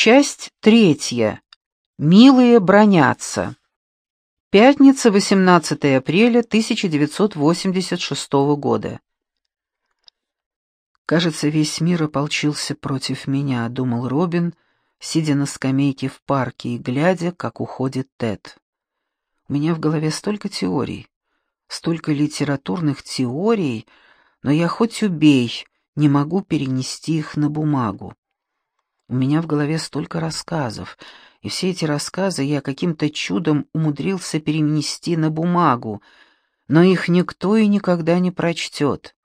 Часть третья. Милые бронятся. Пятница, 18 апреля 1986 года. «Кажется, весь мир ополчился против меня», — думал Робин, сидя на скамейке в парке и глядя, как уходит Тед. «У меня в голове столько теорий, столько литературных теорий, но я хоть убей, не могу перенести их на бумагу. У меня в голове столько рассказов, и все эти рассказы я каким-то чудом умудрился перенести на бумагу, но их никто и никогда не прочтет.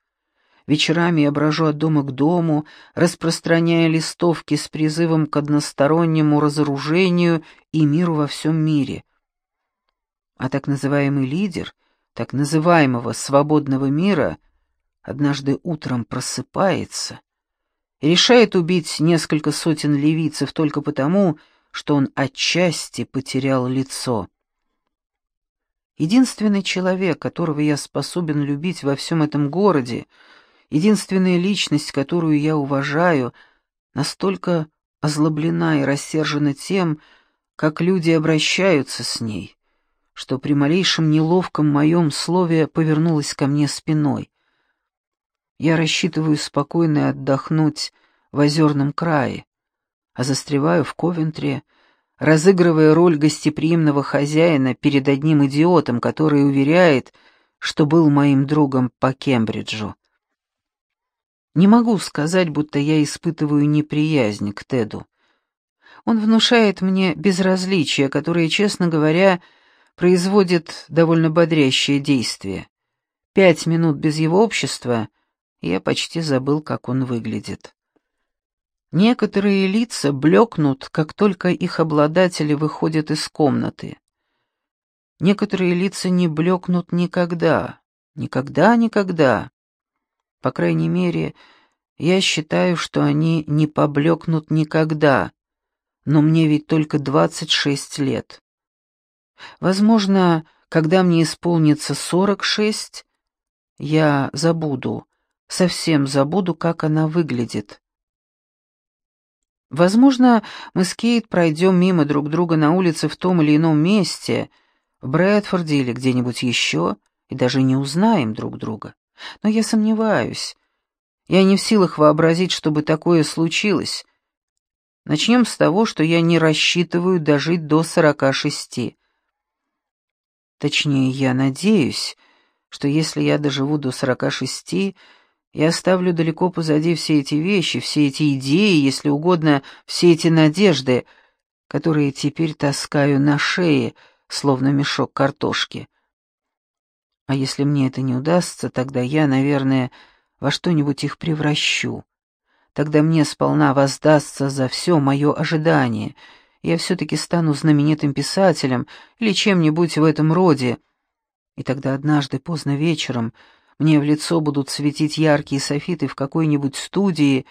Вечерами я брожу от дома к дому, распространяя листовки с призывом к одностороннему разоружению и миру во всем мире. А так называемый лидер так называемого свободного мира однажды утром просыпается — решает убить несколько сотен ливийцев только потому, что он отчасти потерял лицо. Единственный человек, которого я способен любить во всем этом городе, единственная личность, которую я уважаю, настолько озлоблена и рассержена тем, как люди обращаются с ней, что при малейшем неловком моем слове повернулась ко мне спиной. Я рассчитываю спокойно отдохнуть в озерном крае, а застреваю в Ковентре, разыгрывая роль гостеприимного хозяина перед одним идиотом, который уверяет, что был моим другом по Кембриджу. Не могу сказать, будто я испытываю неприязнь к Теду. Он внушает мне безразличие, которое, честно говоря, производит довольно бодрящее действие. Пять минут без его общества — я почти забыл, как он выглядит. Некоторые лица блекнут, как только их обладатели выходят из комнаты. Некоторые лица не блекнут никогда, никогда, никогда. По крайней мере, я считаю, что они не поблекнут никогда, но мне ведь только двадцать шесть лет. Возможно, когда мне исполнится сорок шесть, я забуду, совсем забуду, как она выглядит. Возможно, мы с Кейт пройдем мимо друг друга на улице в том или ином месте, в Брэдфорде или где-нибудь еще, и даже не узнаем друг друга. Но я сомневаюсь. Я не в силах вообразить, чтобы такое случилось. Начнем с того, что я не рассчитываю дожить до сорока шести. Точнее, я надеюсь, что если я доживу до сорока шести, я оставлю далеко позади все эти вещи, все эти идеи, если угодно, все эти надежды, которые теперь таскаю на шее, словно мешок картошки. А если мне это не удастся, тогда я, наверное, во что-нибудь их превращу. Тогда мне сполна воздастся за все мое ожидание. Я все-таки стану знаменитым писателем или чем-нибудь в этом роде. И тогда однажды поздно вечером мне в лицо будут светить яркие софиты в какой-нибудь студии,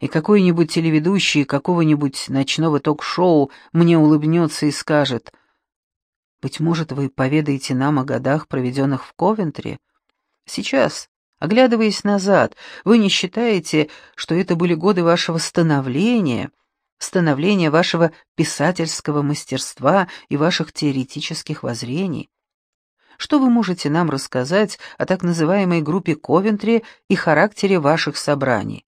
и какой-нибудь телеведущий какого-нибудь ночного ток-шоу мне улыбнется и скажет, «Быть может, вы поведаете нам о годах, проведенных в Ковентре? Сейчас, оглядываясь назад, вы не считаете, что это были годы вашего становления?» становления вашего писательского мастерства и ваших теоретических воззрений. Что вы можете нам рассказать о так называемой группе Ковентри и характере ваших собраний?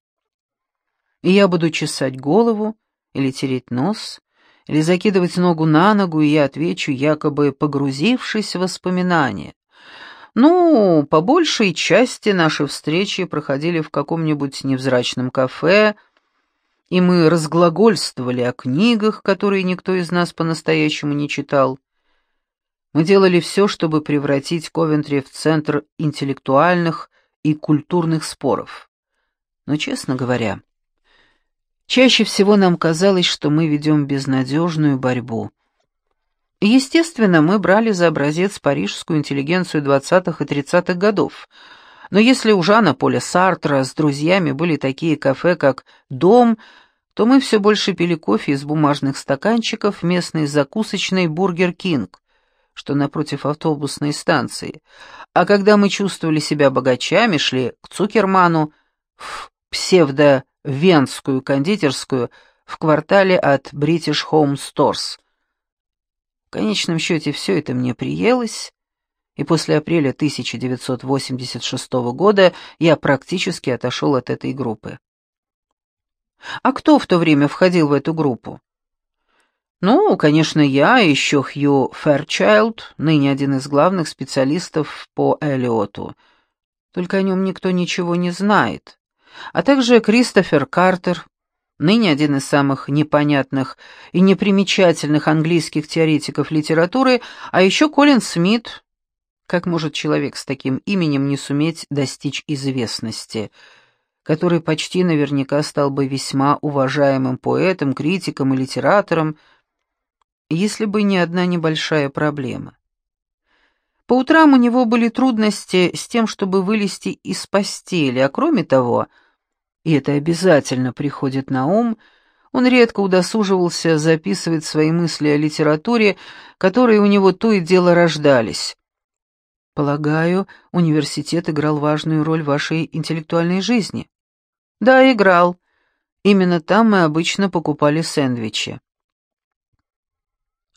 И я буду чесать голову или тереть нос, или закидывать ногу на ногу, и я отвечу, якобы погрузившись в воспоминания. Ну, по большей части наши встречи проходили в каком-нибудь невзрачном кафе, и мы разглагольствовали о книгах, которые никто из нас по-настоящему не читал. Мы делали все, чтобы превратить Ковентри в центр интеллектуальных и культурных споров. Но, честно говоря, чаще всего нам казалось, что мы ведем безнадежную борьбу. Естественно, мы брали за образец парижскую интеллигенцию 20-х и 30-х годов. Но если у Жана Поля Сартра с друзьями были такие кафе, как «Дом», то мы все больше пили кофе из бумажных стаканчиков в местной закусочной «Бургер Кинг», что напротив автобусной станции, а когда мы чувствовали себя богачами, шли к Цукерману в псевдо-венскую кондитерскую, в квартале от British Home Stores. В конечном счете все это мне приелось, и после апреля 1986 года я практически отошел от этой группы. А кто в то время входил в эту группу? Ну, конечно, я, еще Хью Фэрчайлд, ныне один из главных специалистов по Элиоту. Только о нем никто ничего не знает. А также Кристофер Картер, ныне один из самых непонятных и непримечательных английских теоретиков литературы, а еще Колин Смит. Как может человек с таким именем не суметь достичь известности — который почти наверняка стал бы весьма уважаемым поэтом, критиком и литератором, если бы не одна небольшая проблема. По утрам у него были трудности с тем, чтобы вылезти из постели, а кроме того, и это обязательно приходит на ум, он редко удосуживался записывать свои мысли о литературе, которые у него то и дело рождались. Полагаю, университет играл важную роль в вашей интеллектуальной жизни. Да, играл. Именно там мы обычно покупали сэндвичи.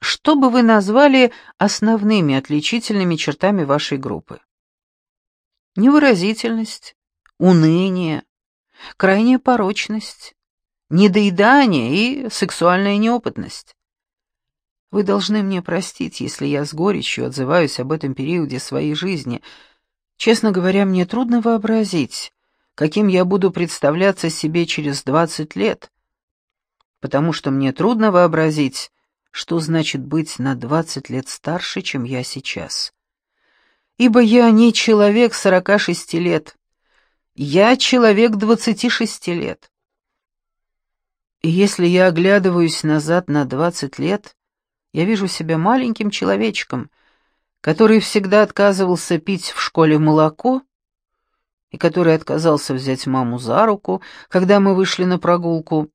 Что бы вы назвали основными отличительными чертами вашей группы? Невыразительность, уныние, крайняя порочность, недоедание и сексуальная неопытность. Вы должны мне простить, если я с горечью отзываюсь об этом периоде своей жизни. Честно говоря, мне трудно вообразить, каким я буду представляться себе через двадцать лет, потому что мне трудно вообразить, что значит быть на двадцать лет старше, чем я сейчас. Ибо я не человек сорока шести лет, я человек двадцати шести лет. И если я оглядываюсь назад на двадцать лет, я вижу себя маленьким человечком, который всегда отказывался пить в школе молоко, и который отказался взять маму за руку, когда мы вышли на прогулку,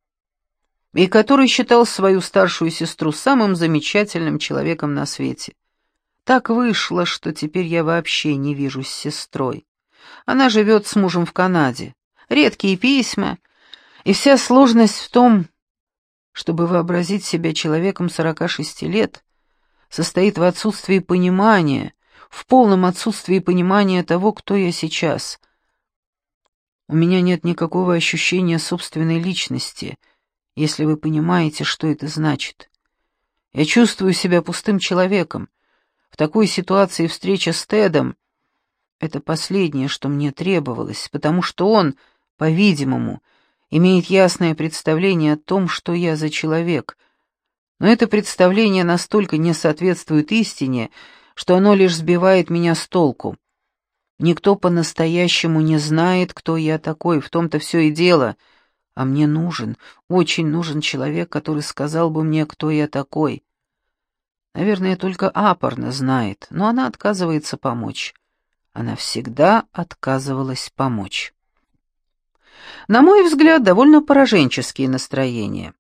и который считал свою старшую сестру самым замечательным человеком на свете. Так вышло, что теперь я вообще не вижусь с сестрой. Она живет с мужем в Канаде. Редкие письма, и вся сложность в том, чтобы вообразить себя человеком 46 лет, состоит в отсутствии понимания, в полном отсутствии понимания того, кто я сейчас — у меня нет никакого ощущения собственной личности, если вы понимаете, что это значит. Я чувствую себя пустым человеком. В такой ситуации встреча с Тедом — это последнее, что мне требовалось, потому что он, по-видимому, имеет ясное представление о том, что я за человек. Но это представление настолько не соответствует истине, что оно лишь сбивает меня с толку. Никто по-настоящему не знает, кто я такой, в том-то все и дело. А мне нужен, очень нужен человек, который сказал бы мне, кто я такой. Наверное, только Апорна знает, но она отказывается помочь. Она всегда отказывалась помочь. На мой взгляд, довольно пораженческие настроения.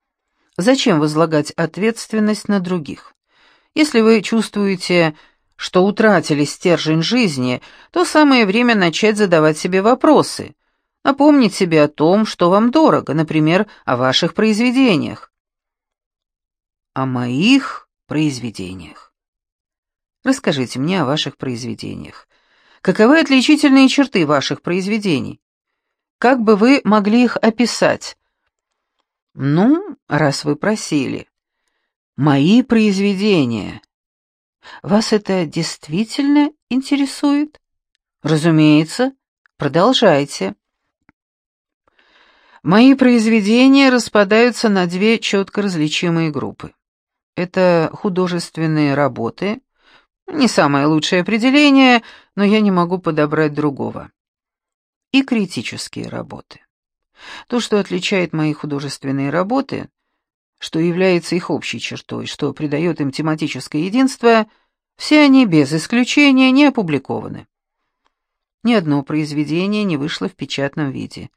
Зачем возлагать ответственность на других? Если вы чувствуете что утратили стержень жизни, то самое время начать задавать себе вопросы, напомнить себе о том, что вам дорого, например, о ваших произведениях. О моих произведениях. Расскажите мне о ваших произведениях. Каковы отличительные черты ваших произведений? Как бы вы могли их описать? Ну, раз вы просили. Мои произведения — вас это действительно интересует? Разумеется. Продолжайте. Мои произведения распадаются на две четко различимые группы. Это художественные работы, не самое лучшее определение, но я не могу подобрать другого. И критические работы. То, что отличает мои художественные работы, что является их общей чертой, что придает им тематическое единство, все они без исключения не опубликованы. Ни одно произведение не вышло в печатном виде,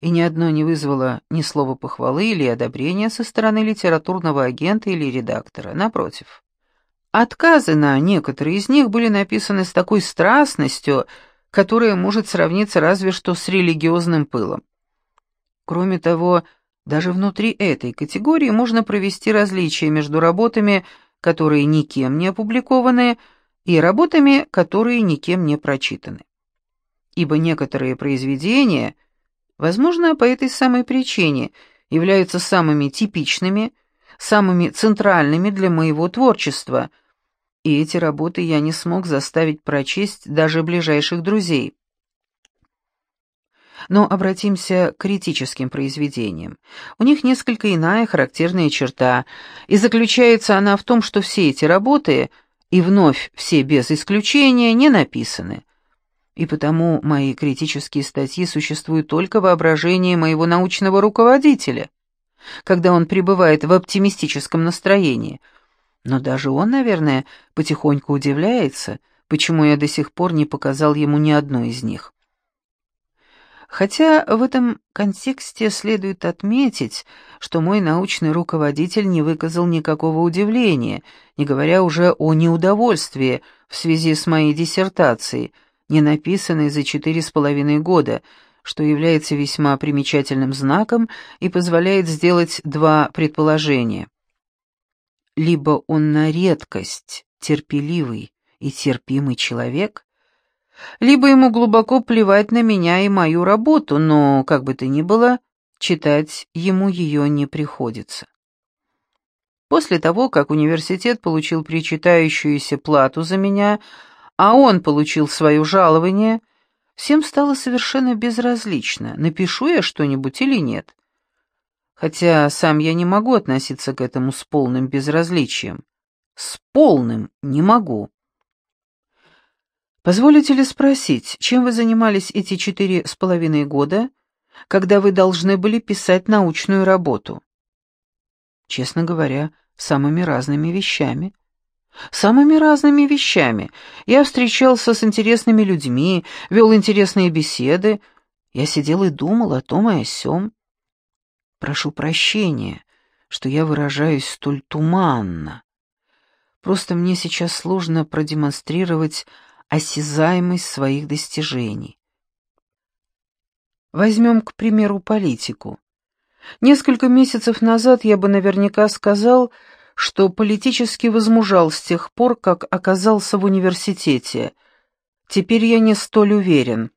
и ни одно не вызвало ни слова похвалы или одобрения со стороны литературного агента или редактора, напротив. Отказы на некоторые из них были написаны с такой страстностью, которая может сравниться разве что с религиозным пылом. Кроме того, Даже внутри этой категории можно провести различия между работами, которые никем не опубликованы, и работами, которые никем не прочитаны. Ибо некоторые произведения, возможно, по этой самой причине, являются самыми типичными, самыми центральными для моего творчества, и эти работы я не смог заставить прочесть даже ближайших друзей. Но обратимся к критическим произведениям. У них несколько иная характерная черта, и заключается она в том, что все эти работы, и вновь все без исключения, не написаны. И потому мои критические статьи существуют только в воображении моего научного руководителя, когда он пребывает в оптимистическом настроении. Но даже он, наверное, потихоньку удивляется, почему я до сих пор не показал ему ни одной из них. Хотя в этом контексте следует отметить, что мой научный руководитель не выказал никакого удивления, не говоря уже о неудовольствии в связи с моей диссертацией, не написанной за четыре с половиной года, что является весьма примечательным знаком и позволяет сделать два предположения. Либо он на редкость терпеливый и терпимый человек, либо ему глубоко плевать на меня и мою работу, но, как бы то ни было, читать ему ее не приходится. После того, как университет получил причитающуюся плату за меня, а он получил свое жалование, всем стало совершенно безразлично, напишу я что-нибудь или нет. Хотя сам я не могу относиться к этому с полным безразличием. С полным не могу. Позволите ли спросить, чем вы занимались эти четыре с половиной года, когда вы должны были писать научную работу? Честно говоря, самыми разными вещами. Самыми разными вещами. Я встречался с интересными людьми, вел интересные беседы. Я сидел и думал о том и о сём. Прошу прощения, что я выражаюсь столь туманно. Просто мне сейчас сложно продемонстрировать осязаемость своих достижений. Возьмем, к примеру, политику. Несколько месяцев назад я бы наверняка сказал, что политически возмужал с тех пор, как оказался в университете. Теперь я не столь уверен.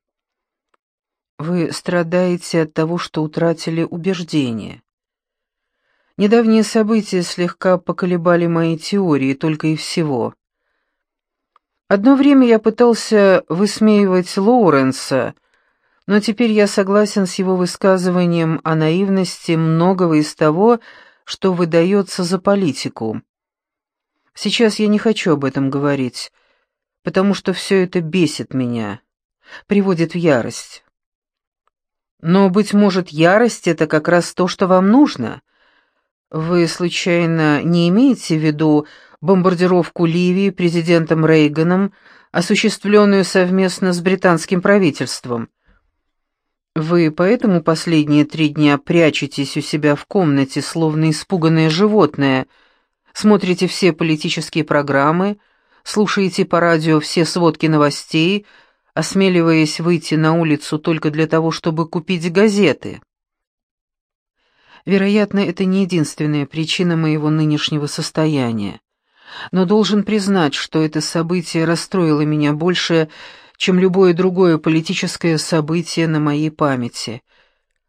Вы страдаете от того, что утратили убеждения. Недавние события слегка поколебали мои теории, только и всего. Одно время я пытался высмеивать Лоуренса, но теперь я согласен с его высказыванием о наивности многого из того, что выдается за политику. Сейчас я не хочу об этом говорить, потому что все это бесит меня, приводит в ярость. Но, быть может, ярость — это как раз то, что вам нужно. Вы, случайно, не имеете в виду бомбардировку Ливии президентом Рейганом, осуществленную совместно с британским правительством. Вы поэтому последние три дня прячетесь у себя в комнате, словно испуганное животное, смотрите все политические программы, слушаете по радио все сводки новостей, осмеливаясь выйти на улицу только для того, чтобы купить газеты. Вероятно, это не единственная причина моего нынешнего состояния но должен признать, что это событие расстроило меня больше, чем любое другое политическое событие на моей памяти.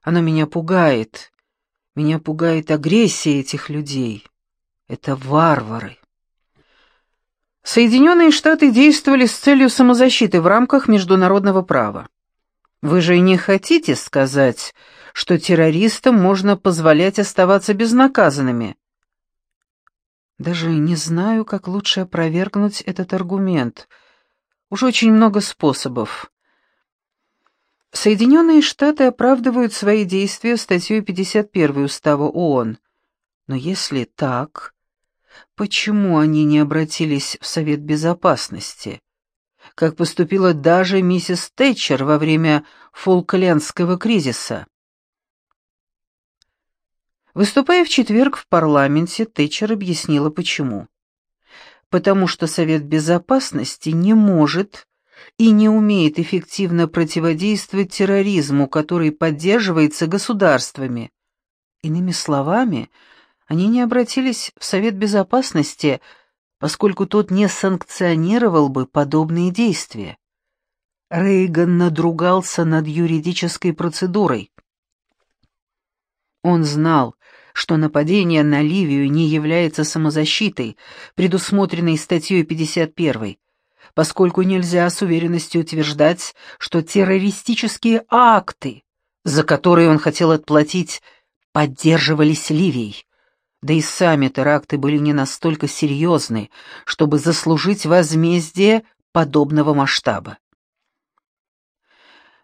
Оно меня пугает. Меня пугает агрессия этих людей. Это варвары. Соединенные Штаты действовали с целью самозащиты в рамках международного права. Вы же не хотите сказать, что террористам можно позволять оставаться безнаказанными? Даже не знаю, как лучше опровергнуть этот аргумент. Уж очень много способов. Соединенные Штаты оправдывают свои действия статьей 51 Устава ООН. Но если так, почему они не обратились в Совет Безопасности, как поступила даже миссис Тэтчер во время Фолклендского кризиса? Выступая в четверг в парламенте, Тэтчер объяснила почему. Потому что Совет Безопасности не может и не умеет эффективно противодействовать терроризму, который поддерживается государствами. Иными словами, они не обратились в Совет Безопасности, поскольку тот не санкционировал бы подобные действия. Рейган надругался над юридической процедурой. Он знал, что нападение на Ливию не является самозащитой, предусмотренной статьей 51, поскольку нельзя с уверенностью утверждать, что террористические акты, за которые он хотел отплатить, поддерживались Ливией. Да и сами теракты были не настолько серьезны, чтобы заслужить возмездие подобного масштаба.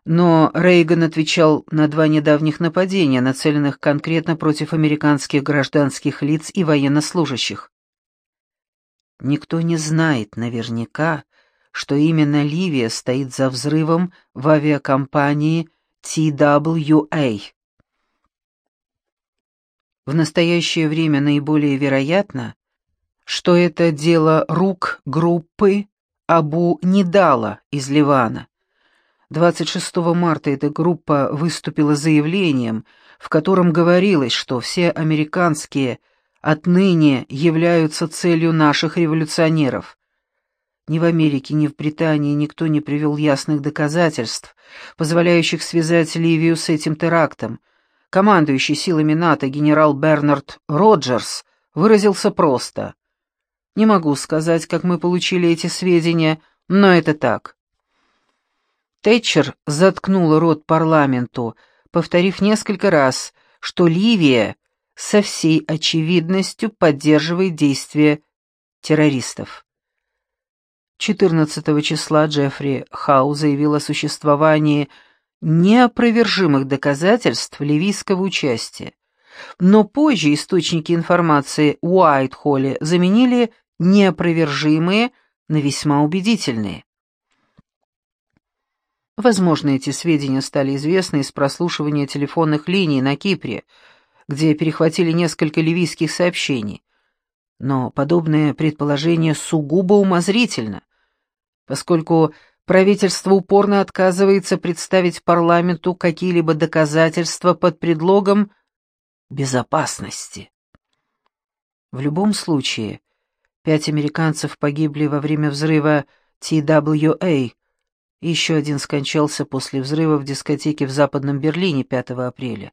Но Рейган отвечал на два недавних нападения, нацеленных конкретно против американских гражданских лиц и военнослужащих. Никто не знает наверняка, что именно Ливия стоит за взрывом в авиакомпании TWA. В настоящее время наиболее вероятно, что это дело рук группы Абу Нидала из Ливана, 26 марта эта группа выступила заявлением, в котором говорилось, что все американские отныне являются целью наших революционеров. Ни в Америке, ни в Британии никто не привел ясных доказательств, позволяющих связать Ливию с этим терактом. Командующий силами НАТО генерал Бернард Роджерс выразился просто. «Не могу сказать, как мы получили эти сведения, но это так. Тэтчер заткнула рот парламенту, повторив несколько раз, что Ливия со всей очевидностью поддерживает действия террористов. 14 числа Джеффри Хау заявил о существовании неопровержимых доказательств ливийского участия, но позже источники информации Уайт-Холле заменили неопровержимые на весьма убедительные. Возможно, эти сведения стали известны из прослушивания телефонных линий на Кипре, где перехватили несколько ливийских сообщений. Но подобное предположение сугубо умозрительно, поскольку правительство упорно отказывается представить парламенту какие-либо доказательства под предлогом безопасности. В любом случае, пять американцев погибли во время взрыва TWA, еще один скончался после взрыва в дискотеке в Западном Берлине 5 апреля.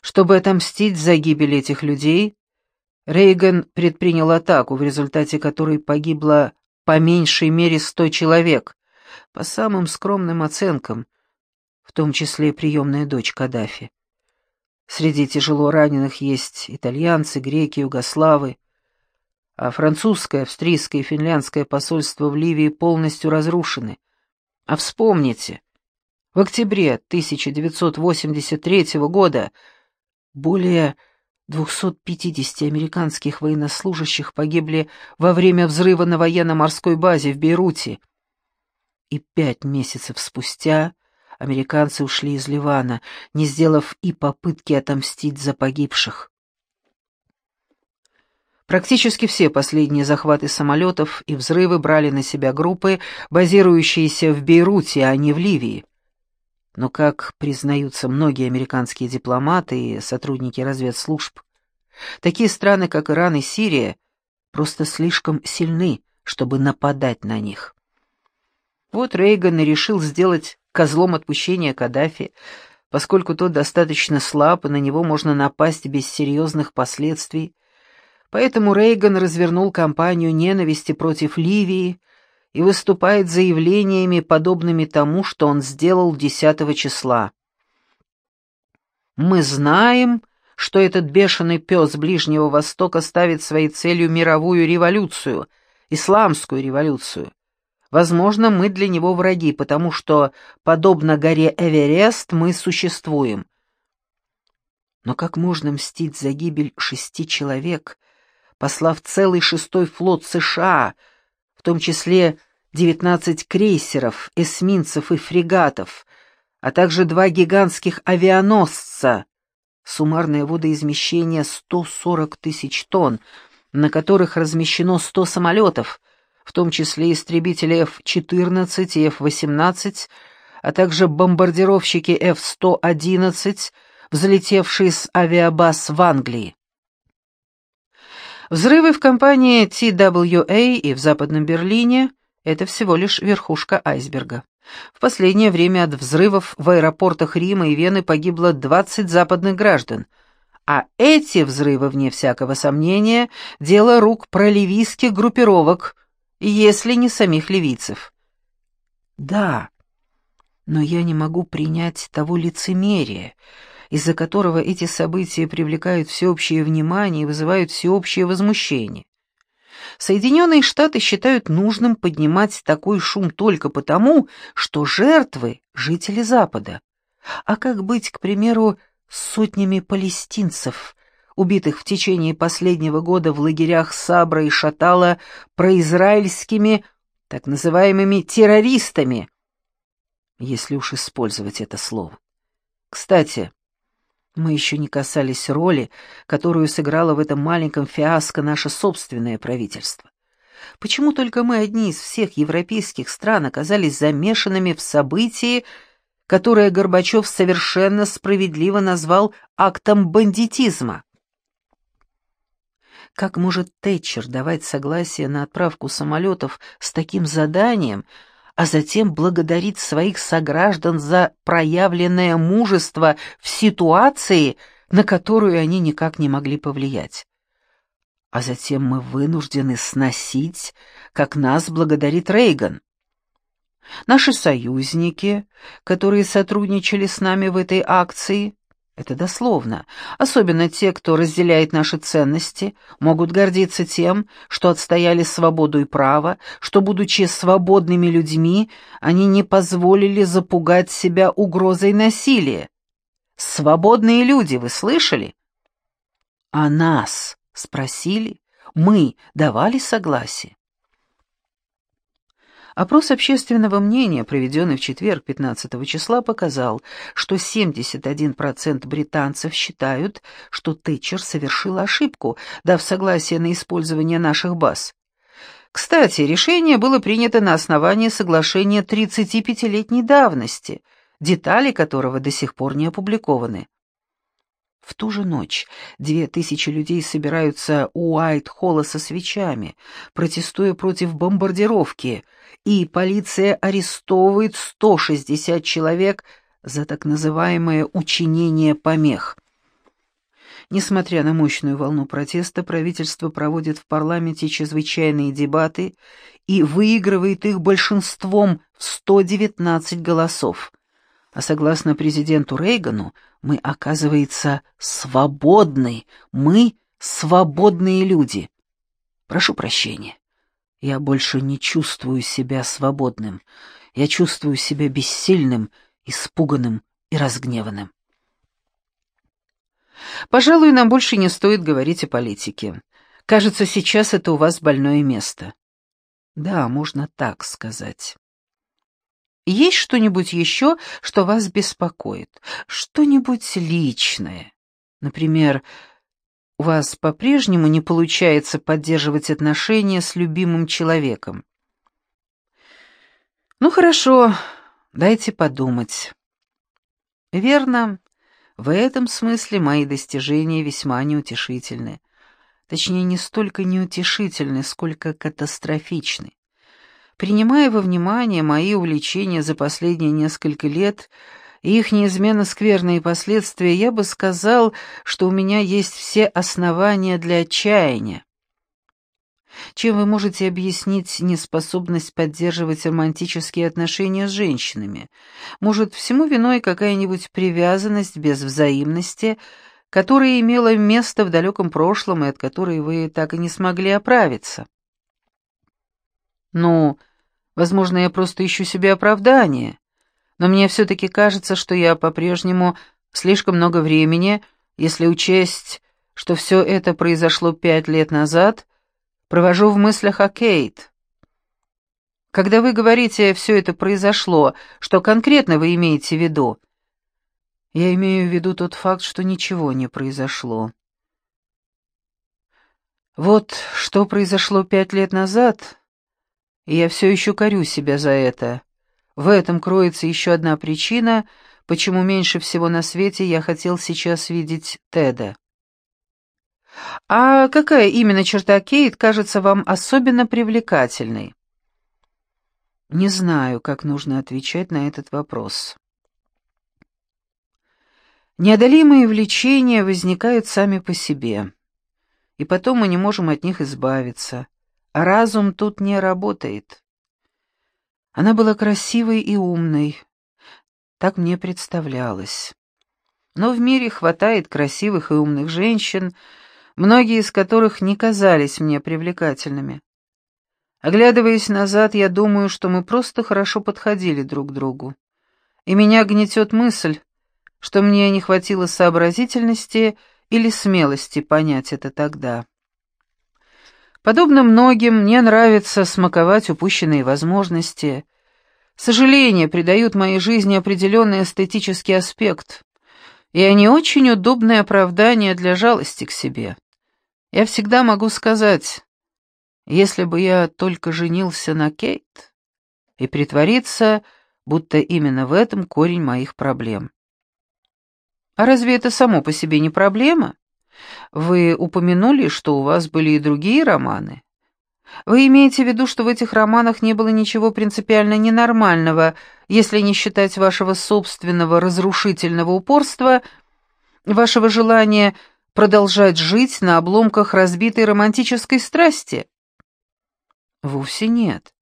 Чтобы отомстить за гибель этих людей, Рейган предпринял атаку, в результате которой погибло по меньшей мере 100 человек, по самым скромным оценкам, в том числе приемная дочь Каддафи. Среди тяжело раненых есть итальянцы, греки, югославы, а французское, австрийское и финляндское посольство в Ливии полностью разрушены. А вспомните, в октябре 1983 года более 250 американских военнослужащих погибли во время взрыва на военно-морской базе в Бейруте. И пять месяцев спустя американцы ушли из Ливана, не сделав и попытки отомстить за погибших. Практически все последние захваты самолетов и взрывы брали на себя группы, базирующиеся в Бейруте, а не в Ливии. Но, как признаются многие американские дипломаты и сотрудники разведслужб, такие страны, как Иран и Сирия, просто слишком сильны, чтобы нападать на них. Вот Рейган и решил сделать козлом отпущения Каддафи, поскольку тот достаточно слаб, и на него можно напасть без серьезных последствий, Поэтому Рейган развернул кампанию ненависти против Ливии и выступает заявлениями, подобными тому, что он сделал 10 числа. «Мы знаем, что этот бешеный пес Ближнего Востока ставит своей целью мировую революцию, исламскую революцию. Возможно, мы для него враги, потому что, подобно горе Эверест, мы существуем. Но как можно мстить за гибель шести человек, послав целый шестой флот США, в том числе 19 крейсеров, эсминцев и фрегатов, а также два гигантских авианосца, суммарное водоизмещение 140 тысяч тонн, на которых размещено 100 самолетов, в том числе истребители F-14 и F-18, а также бомбардировщики F-111, взлетевший с авиабаз в Англии. Взрывы в компании TWA и в Западном Берлине — это всего лишь верхушка айсберга. В последнее время от взрывов в аэропортах Рима и Вены погибло 20 западных граждан, а эти взрывы, вне всякого сомнения, дело рук проливийских группировок, если не самих ливийцев. Да, но я не могу принять того лицемерия, из-за которого эти события привлекают всеобщее внимание и вызывают всеобщее возмущение. Соединенные Штаты считают нужным поднимать такой шум только потому, что жертвы — жители Запада. А как быть, к примеру, с сотнями палестинцев, убитых в течение последнего года в лагерях Сабра и Шатала произраильскими так называемыми террористами, если уж использовать это слово. Кстати, мы еще не касались роли, которую сыграло в этом маленьком фиаско наше собственное правительство. Почему только мы одни из всех европейских стран оказались замешанными в событии, которое Горбачев совершенно справедливо назвал актом бандитизма? Как может Тэтчер давать согласие на отправку самолетов с таким заданием, а затем благодарить своих сограждан за проявленное мужество в ситуации, на которую они никак не могли повлиять. А затем мы вынуждены сносить, как нас благодарит Рейган. Наши союзники, которые сотрудничали с нами в этой акции, это дословно. Особенно те, кто разделяет наши ценности, могут гордиться тем, что отстояли свободу и право, что, будучи свободными людьми, они не позволили запугать себя угрозой насилия. Свободные люди, вы слышали? А нас спросили? Мы давали согласие? Опрос общественного мнения, проведенный в четверг 15 числа, показал, что 71% британцев считают, что Тэтчер совершила ошибку, дав согласие на использование наших баз. Кстати, решение было принято на основании соглашения 35-летней давности, детали которого до сих пор не опубликованы. В ту же ночь две тысячи людей собираются у Уайт-Холла со свечами, протестуя против бомбардировки, и полиция арестовывает 160 человек за так называемое «учинение помех». Несмотря на мощную волну протеста, правительство проводит в парламенте чрезвычайные дебаты и выигрывает их большинством в 119 голосов а согласно президенту Рейгану, мы, оказывается, свободны, мы свободные люди. Прошу прощения. Я больше не чувствую себя свободным. Я чувствую себя бессильным, испуганным и разгневанным. Пожалуй, нам больше не стоит говорить о политике. Кажется, сейчас это у вас больное место. Да, можно так сказать. Есть что-нибудь еще, что вас беспокоит? Что-нибудь личное? Например, у вас по-прежнему не получается поддерживать отношения с любимым человеком? Ну хорошо, дайте подумать. Верно, в этом смысле мои достижения весьма неутешительны. Точнее, не столько неутешительны, сколько катастрофичны. Принимая во внимание мои увлечения за последние несколько лет и их неизменно скверные последствия, я бы сказал, что у меня есть все основания для отчаяния. Чем вы можете объяснить неспособность поддерживать романтические отношения с женщинами? Может, всему виной какая-нибудь привязанность без взаимности, которая имела место в далеком прошлом и от которой вы так и не смогли оправиться? Ну, Возможно, я просто ищу себе оправдание. Но мне все-таки кажется, что я по-прежнему слишком много времени, если учесть, что все это произошло пять лет назад, провожу в мыслях о Кейт. Когда вы говорите «все это произошло», что конкретно вы имеете в виду? Я имею в виду тот факт, что ничего не произошло. Вот что произошло пять лет назад, и я все еще корю себя за это. В этом кроется еще одна причина, почему меньше всего на свете я хотел сейчас видеть Теда. А какая именно черта Кейт кажется вам особенно привлекательной? Не знаю, как нужно отвечать на этот вопрос. Неодолимые влечения возникают сами по себе, и потом мы не можем от них избавиться, разум тут не работает. Она была красивой и умной, так мне представлялось. Но в мире хватает красивых и умных женщин, многие из которых не казались мне привлекательными. Оглядываясь назад, я думаю, что мы просто хорошо подходили друг к другу. И меня гнетет мысль, что мне не хватило сообразительности или смелости понять это тогда. Подобно многим, мне нравится смаковать упущенные возможности. Сожаления придают моей жизни определенный эстетический аспект, и они очень удобное оправдание для жалости к себе. Я всегда могу сказать, если бы я только женился на Кейт, и притвориться, будто именно в этом корень моих проблем. А разве это само по себе не проблема? Вы упомянули, что у вас были и другие романы. Вы имеете в виду, что в этих романах не было ничего принципиально ненормального, если не считать вашего собственного разрушительного упорства, вашего желания продолжать жить на обломках разбитой романтической страсти? Вовсе нет.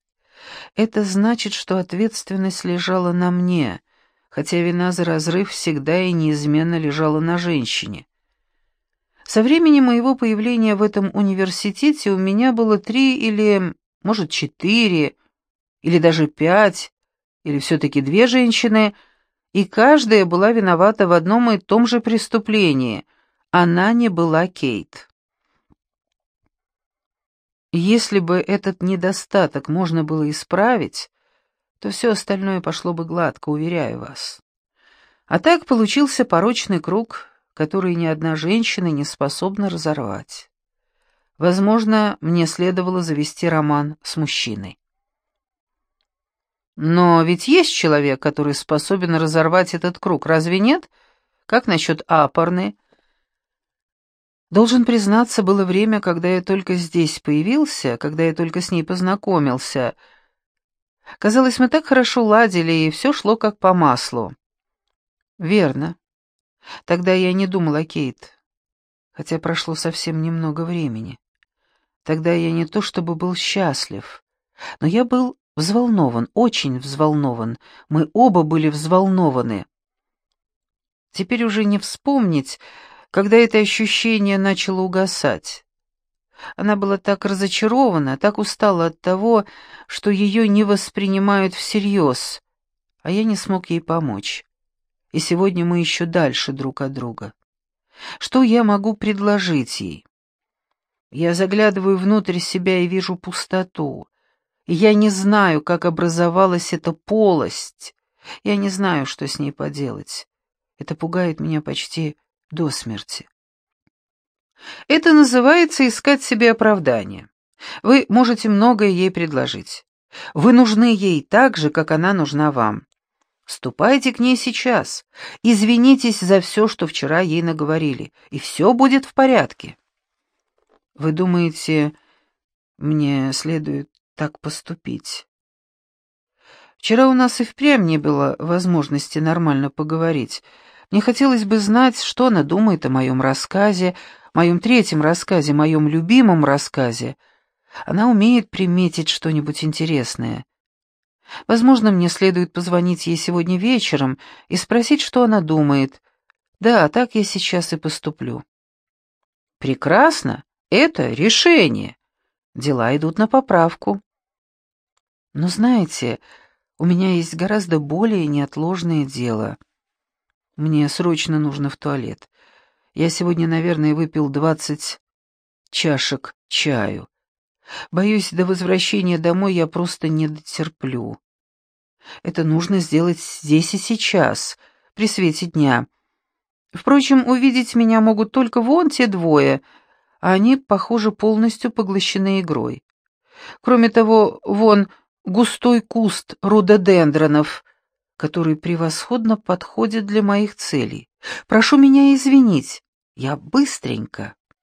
Это значит, что ответственность лежала на мне, хотя вина за разрыв всегда и неизменно лежала на женщине. Со времени моего появления в этом университете у меня было три или, может, четыре, или даже пять, или все-таки две женщины, и каждая была виновата в одном и том же преступлении. Она не была Кейт. Если бы этот недостаток можно было исправить, то все остальное пошло бы гладко, уверяю вас. А так получился порочный круг, который ни одна женщина не способна разорвать. Возможно, мне следовало завести роман с мужчиной. Но ведь есть человек, который способен разорвать этот круг, разве нет? Как насчет Апорны? Должен признаться, было время, когда я только здесь появился, когда я только с ней познакомился — Казалось, мы так хорошо ладили, и все шло как по маслу. Верно. Тогда я не думал о Кейт, хотя прошло совсем немного времени. Тогда я не то чтобы был счастлив, но я был взволнован, очень взволнован. Мы оба были взволнованы. Теперь уже не вспомнить, когда это ощущение начало угасать. Она была так разочарована, так устала от того, что ее не воспринимают всерьез, а я не смог ей помочь. И сегодня мы еще дальше друг от друга. Что я могу предложить ей? Я заглядываю внутрь себя и вижу пустоту. Я не знаю, как образовалась эта полость. Я не знаю, что с ней поделать. Это пугает меня почти до смерти. Это называется искать себе оправдание. Вы можете многое ей предложить. Вы нужны ей так же, как она нужна вам. Ступайте к ней сейчас, извинитесь за все, что вчера ей наговорили, и все будет в порядке. Вы думаете, мне следует так поступить? Вчера у нас и впрямь не было возможности нормально поговорить. Мне хотелось бы знать, что она думает о моем рассказе, моем третьем рассказе, моем любимом рассказе, она умеет приметить что-нибудь интересное. Возможно, мне следует позвонить ей сегодня вечером и спросить, что она думает. Да, так я сейчас и поступлю. Прекрасно, это решение. Дела идут на поправку. Но знаете, у меня есть гораздо более неотложное дело. Мне срочно нужно в туалет. Я сегодня, наверное, выпил двадцать чашек чаю. Боюсь, до возвращения домой я просто не дотерплю. Это нужно сделать здесь и сейчас, при свете дня. Впрочем, увидеть меня могут только вон те двое, а они, похоже, полностью поглощены игрой. Кроме того, вон густой куст рододендронов, который превосходно подходит для моих целей. Прошу меня извинить. Я быстренько».